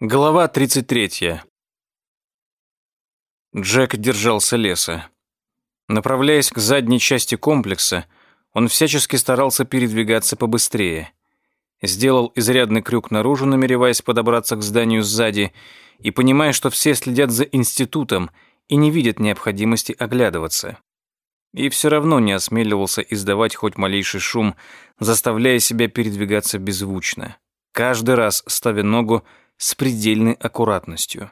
Глава 33. Джек держался леса. Направляясь к задней части комплекса, он всячески старался передвигаться побыстрее. Сделал изрядный крюк наружу, намереваясь подобраться к зданию сзади, и понимая, что все следят за институтом и не видят необходимости оглядываться. И все равно не осмеливался издавать хоть малейший шум, заставляя себя передвигаться беззвучно. Каждый раз ставя ногу с предельной аккуратностью.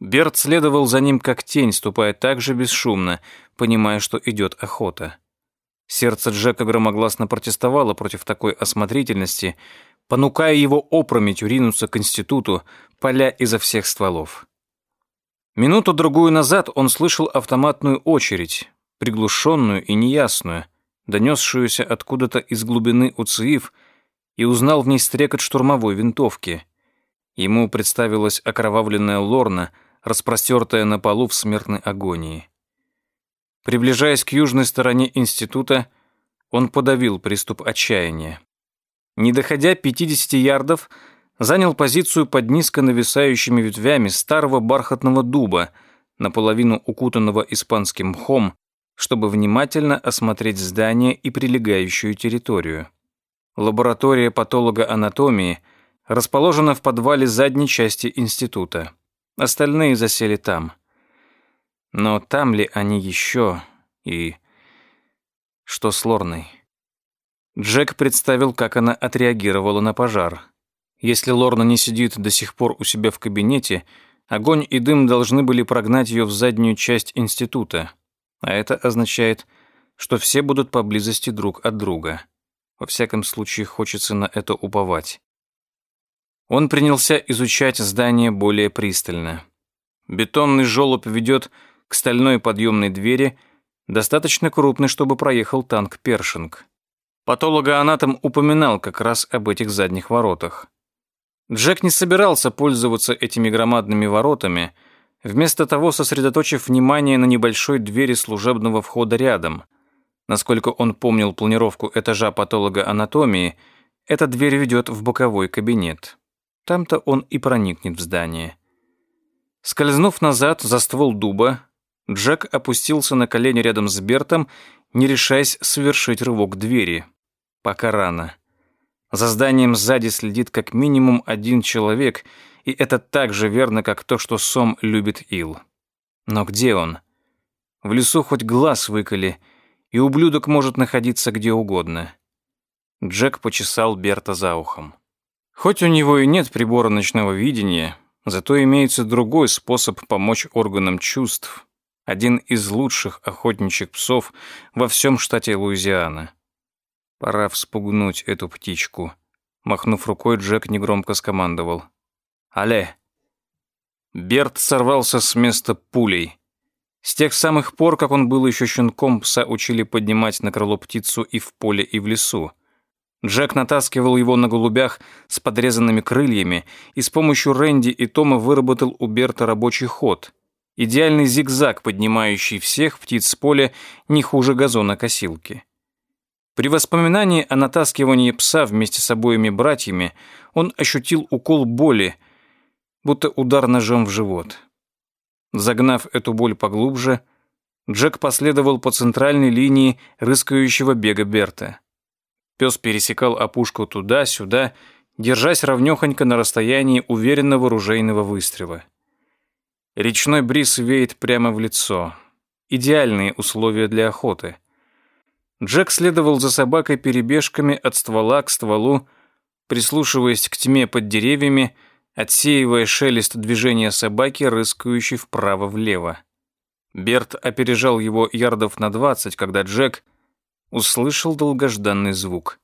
Берт следовал за ним как тень, ступая так же бесшумно, понимая, что идет охота. Сердце Джека громогласно протестовало против такой осмотрительности, понукая его опрометью ринуться к институту, поля изо всех стволов. Минуту-другую назад он слышал автоматную очередь, приглушенную и неясную, донесшуюся откуда-то из глубины УЦИИФ, и узнал в ней стрекот штурмовой винтовки. Ему представилась окровавленная Лорна, распростертая на полу в смертной агонии. Приближаясь к южной стороне института, он подавил приступ отчаяния. Не доходя 50 ярдов, занял позицию под низко нависающими ветвями старого бархатного дуба, наполовину укутанного испанским мхом, чтобы внимательно осмотреть здание и прилегающую территорию. Лаборатория патолога-анатомии – расположена в подвале задней части института. Остальные засели там. Но там ли они еще и... Что с Лорной? Джек представил, как она отреагировала на пожар. Если Лорна не сидит до сих пор у себя в кабинете, огонь и дым должны были прогнать ее в заднюю часть института. А это означает, что все будут поблизости друг от друга. Во всяком случае, хочется на это уповать. Он принялся изучать здание более пристально. Бетонный желоб ведет к стальной подъемной двери, достаточно крупный, чтобы проехал танк «Першинг». Патологоанатом упоминал как раз об этих задних воротах. Джек не собирался пользоваться этими громадными воротами, вместо того сосредоточив внимание на небольшой двери служебного входа рядом. Насколько он помнил планировку этажа патологоанатомии, эта дверь ведет в боковой кабинет. Там-то он и проникнет в здание. Скользнув назад за ствол дуба, Джек опустился на колени рядом с Бертом, не решаясь совершить рывок к двери. Пока рано. За зданием сзади следит как минимум один человек, и это так же верно, как то, что Сом любит Ил. Но где он? В лесу хоть глаз выколи, и ублюдок может находиться где угодно. Джек почесал Берта за ухом. Хоть у него и нет прибора ночного видения, зато имеется другой способ помочь органам чувств, один из лучших охотничьих псов во всем штате Луизиана. Пора вспугнуть эту птичку. Махнув рукой, Джек негромко скомандовал. «Але!» Берт сорвался с места пулей. С тех самых пор, как он был еще щенком, пса учили поднимать на крыло птицу и в поле, и в лесу. Джек натаскивал его на голубях с подрезанными крыльями и с помощью Рэнди и Тома выработал у Берта рабочий ход. Идеальный зигзаг, поднимающий всех птиц с поля не хуже газона косилки. При воспоминании о натаскивании пса вместе с обоими братьями он ощутил укол боли, будто удар ножом в живот. Загнав эту боль поглубже, Джек последовал по центральной линии рыскающего бега Берта. Пес пересекал опушку туда-сюда, держась ровнёхонько на расстоянии уверенного ружейного выстрела. Речной бриз веет прямо в лицо. Идеальные условия для охоты. Джек следовал за собакой перебежками от ствола к стволу, прислушиваясь к тьме под деревьями, отсеивая шелест движения собаки, рыскающей вправо-влево. Берт опережал его ярдов на двадцать, когда Джек — услышал долгожданный звук.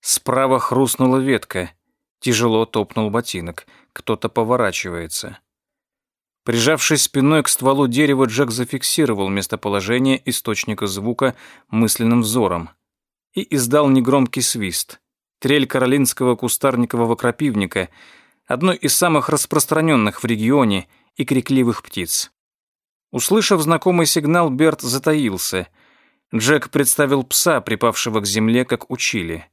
Справа хрустнула ветка, тяжело топнул ботинок, кто-то поворачивается. Прижавшись спиной к стволу дерева, Джек зафиксировал местоположение источника звука мысленным взором и издал негромкий свист. Трель каролинского кустарникового крапивника, одной из самых распространенных в регионе и крикливых птиц. Услышав знакомый сигнал, Берт затаился — Джек представил пса, припавшего к земле, как учили.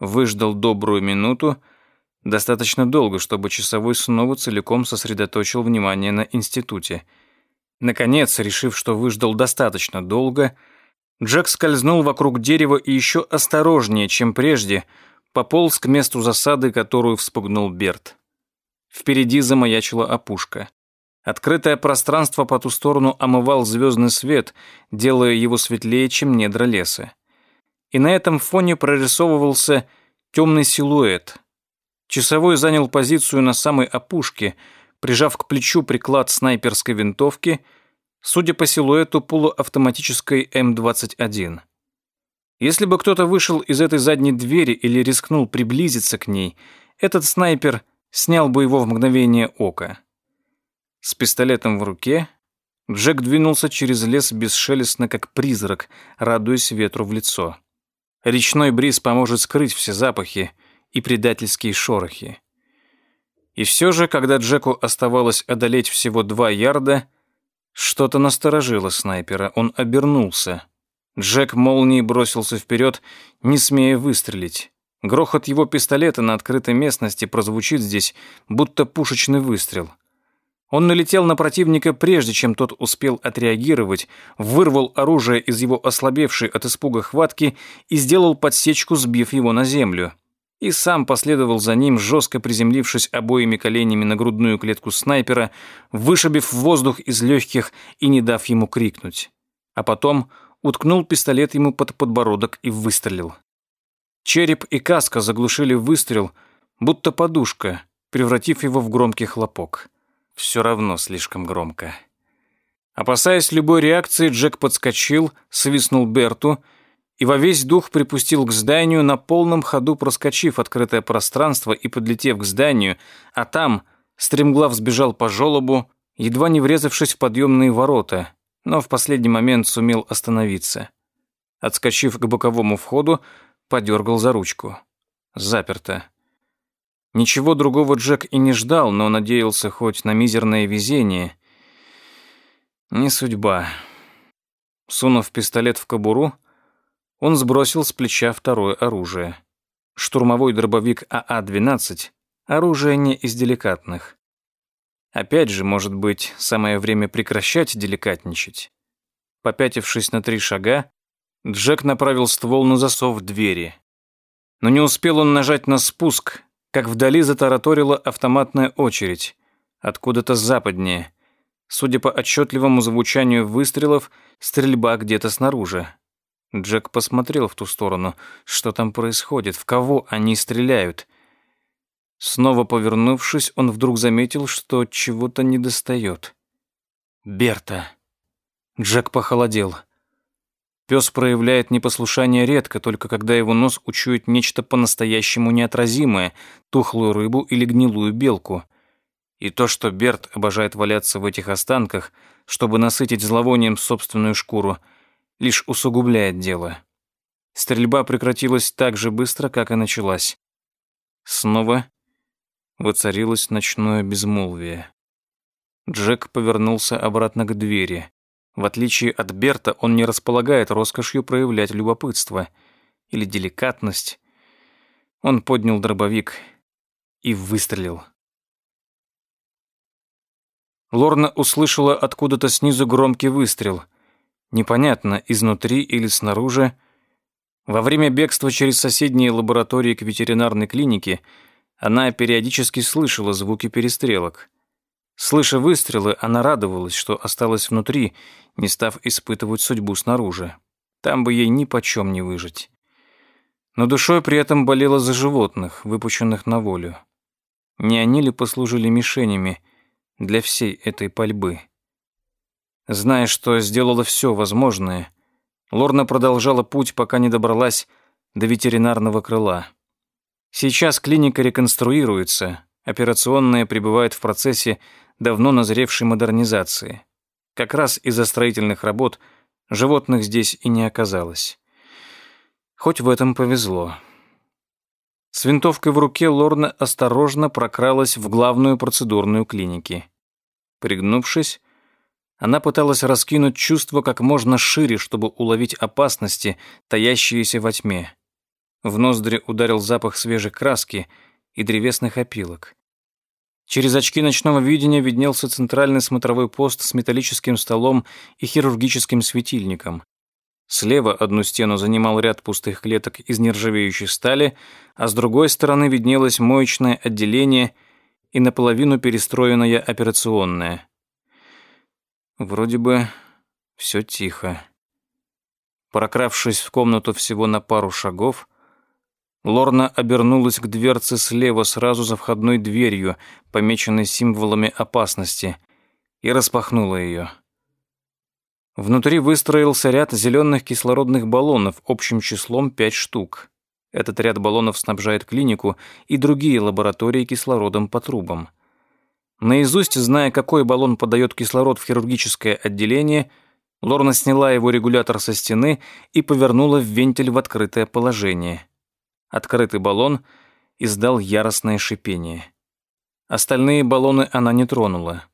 Выждал добрую минуту, Достаточно долго, чтобы часовой снова целиком сосредоточил внимание на институте. Наконец, решив, что выждал достаточно долго, Джек скользнул вокруг дерева и еще осторожнее, чем прежде, пополз к месту засады, которую вспугнул Берт. Впереди замаячила опушка. Открытое пространство по ту сторону омывал звездный свет, делая его светлее, чем недра леса. И на этом фоне прорисовывался темный силуэт. Часовой занял позицию на самой опушке, прижав к плечу приклад снайперской винтовки, судя по силуэту полуавтоматической М-21. Если бы кто-то вышел из этой задней двери или рискнул приблизиться к ней, этот снайпер снял бы его в мгновение ока. С пистолетом в руке Джек двинулся через лес бесшелестно, как призрак, радуясь ветру в лицо. Речной бриз поможет скрыть все запахи и предательские шорохи. И все же, когда Джеку оставалось одолеть всего два ярда, что-то насторожило снайпера, он обернулся. Джек молнией бросился вперед, не смея выстрелить. Грохот его пистолета на открытой местности прозвучит здесь, будто пушечный выстрел. Он налетел на противника прежде, чем тот успел отреагировать, вырвал оружие из его ослабевшей от испуга хватки и сделал подсечку, сбив его на землю. И сам последовал за ним, жестко приземлившись обоими коленями на грудную клетку снайпера, вышибив воздух из легких и не дав ему крикнуть. А потом уткнул пистолет ему под подбородок и выстрелил. Череп и каска заглушили выстрел, будто подушка, превратив его в громкий хлопок. Все равно слишком громко. Опасаясь любой реакции, Джек подскочил, свистнул Берту и во весь дух припустил к зданию, на полном ходу проскочив открытое пространство и подлетев к зданию, а там стремглав сбежал по желобу, едва не врезавшись в подъемные ворота, но в последний момент сумел остановиться. Отскочив к боковому входу, подергал за ручку. Заперто. Ничего другого Джек и не ждал, но надеялся хоть на мизерное везение. Не судьба. Сунув пистолет в кобуру, он сбросил с плеча второе оружие. Штурмовой дробовик АА-12 — оружие не из деликатных. Опять же, может быть, самое время прекращать деликатничать. Попятившись на три шага, Джек направил ствол на засов двери. Но не успел он нажать на спуск, как вдали затараторила автоматная очередь. Откуда-то западнее. Судя по отчетливому звучанию выстрелов, стрельба где-то снаружи. Джек посмотрел в ту сторону. Что там происходит? В кого они стреляют? Снова повернувшись, он вдруг заметил, что чего-то недостает. «Берта!» Джек похолодел. Пес проявляет непослушание редко, только когда его нос учует нечто по-настоящему неотразимое, тухлую рыбу или гнилую белку. И то, что Берт обожает валяться в этих останках, чтобы насытить зловонием собственную шкуру, лишь усугубляет дело. Стрельба прекратилась так же быстро, как и началась. Снова воцарилось ночное безмолвие. Джек повернулся обратно к двери. В отличие от Берта, он не располагает роскошью проявлять любопытство или деликатность. Он поднял дробовик и выстрелил. Лорна услышала откуда-то снизу громкий выстрел. Непонятно, изнутри или снаружи. Во время бегства через соседние лаборатории к ветеринарной клинике она периодически слышала звуки перестрелок. Слыша выстрелы, она радовалась, что осталась внутри, не став испытывать судьбу снаружи. Там бы ей ни почем не выжить. Но душой при этом болела за животных, выпущенных на волю. Не они ли послужили мишенями для всей этой пальбы? Зная, что сделала все возможное, Лорна продолжала путь, пока не добралась до ветеринарного крыла. Сейчас клиника реконструируется, операционная пребывает в процессе давно назревшей модернизации. Как раз из-за строительных работ животных здесь и не оказалось. Хоть в этом повезло. С винтовкой в руке Лорна осторожно прокралась в главную процедурную клиники. Пригнувшись, она пыталась раскинуть чувство как можно шире, чтобы уловить опасности, таящиеся во тьме. В ноздри ударил запах свежей краски, и древесных опилок. Через очки ночного видения виднелся центральный смотровой пост с металлическим столом и хирургическим светильником. Слева одну стену занимал ряд пустых клеток из нержавеющей стали, а с другой стороны виднелось моечное отделение и наполовину перестроенная операционная. Вроде бы все тихо. Прокравшись в комнату всего на пару шагов, Лорна обернулась к дверце слева сразу за входной дверью, помеченной символами опасности, и распахнула ее. Внутри выстроился ряд зеленых кислородных баллонов общим числом пять штук. Этот ряд баллонов снабжает клинику и другие лаборатории кислородом по трубам. Наизусть, зная, какой баллон подает кислород в хирургическое отделение, Лорна сняла его регулятор со стены и повернула вентиль в открытое положение. Открытый баллон издал яростное шипение. Остальные баллоны она не тронула.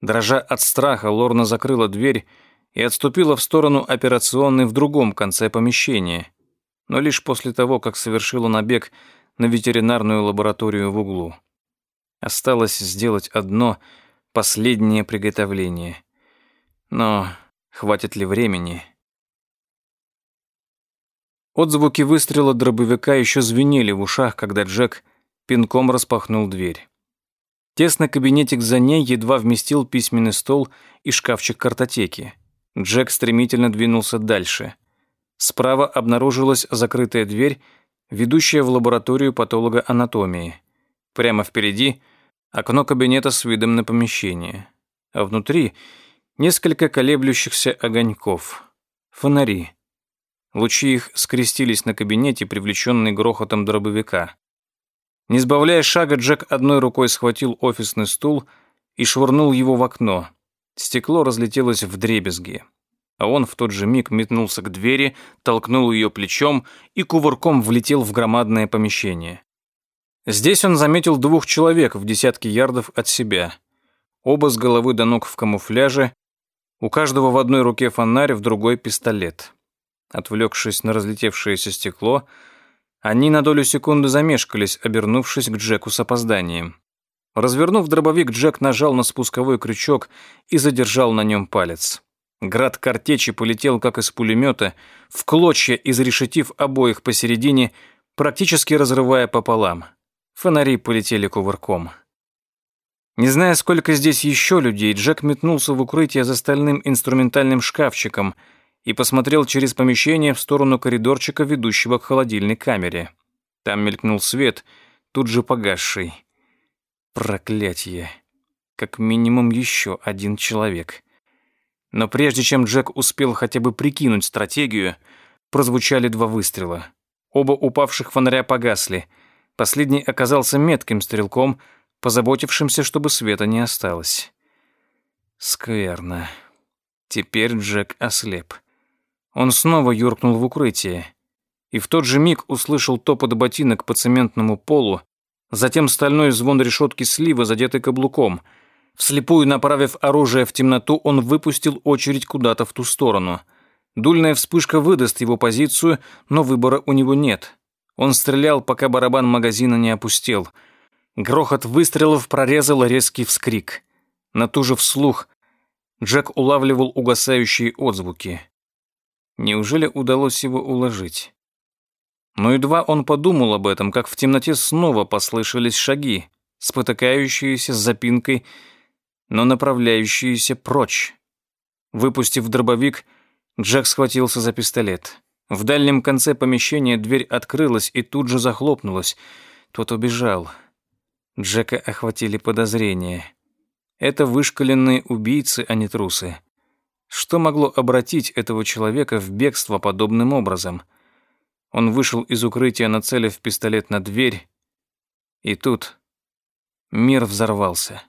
Дрожа от страха, Лорна закрыла дверь и отступила в сторону операционной в другом конце помещения, но лишь после того, как совершила набег на ветеринарную лабораторию в углу. Осталось сделать одно последнее приготовление. Но хватит ли времени? Отзвуки выстрела дробовика еще звенели в ушах, когда Джек пинком распахнул дверь. Тесный кабинетик за ней едва вместил письменный стол и шкафчик картотеки. Джек стремительно двинулся дальше. Справа обнаружилась закрытая дверь, ведущая в лабораторию патологоанатомии. Прямо впереди окно кабинета с видом на помещение. А внутри несколько колеблющихся огоньков. Фонари. Лучи их скрестились на кабинете, привлеченный грохотом дробовика. Не сбавляя шага, Джек одной рукой схватил офисный стул и швырнул его в окно. Стекло разлетелось в дребезги. А он в тот же миг метнулся к двери, толкнул ее плечом и кувырком влетел в громадное помещение. Здесь он заметил двух человек в десятке ярдов от себя. Оба с головы до ног в камуфляже, у каждого в одной руке фонарь, в другой пистолет. Отвлекшись на разлетевшееся стекло, они на долю секунды замешкались, обернувшись к Джеку с опозданием. Развернув дробовик, Джек нажал на спусковой крючок и задержал на нем палец. Град картечи полетел, как из пулемета, в клочья, изрешетив обоих посередине, практически разрывая пополам. Фонари полетели кувырком. Не зная, сколько здесь еще людей, Джек метнулся в укрытие за стальным инструментальным шкафчиком — и посмотрел через помещение в сторону коридорчика, ведущего к холодильной камере. Там мелькнул свет, тут же погасший. Проклятье. Как минимум еще один человек. Но прежде чем Джек успел хотя бы прикинуть стратегию, прозвучали два выстрела. Оба упавших фонаря погасли. Последний оказался метким стрелком, позаботившимся, чтобы света не осталось. Скверно. Теперь Джек ослеп. Он снова юркнул в укрытие. И в тот же миг услышал топот ботинок по цементному полу, затем стальной звон решетки слива, задетый каблуком. Вслепую направив оружие в темноту, он выпустил очередь куда-то в ту сторону. Дульная вспышка выдаст его позицию, но выбора у него нет. Он стрелял, пока барабан магазина не опустел. Грохот выстрелов прорезал резкий вскрик. Натужив вслух, Джек улавливал угасающие отзвуки. Неужели удалось его уложить? Но едва он подумал об этом, как в темноте снова послышались шаги, спотыкающиеся с запинкой, но направляющиеся прочь. Выпустив дробовик, Джек схватился за пистолет. В дальнем конце помещения дверь открылась и тут же захлопнулась. Тот убежал. Джека охватили подозрения. Это вышкаленные убийцы, а не трусы. Что могло обратить этого человека в бегство подобным образом? Он вышел из укрытия, нацелив пистолет на дверь, и тут мир взорвался.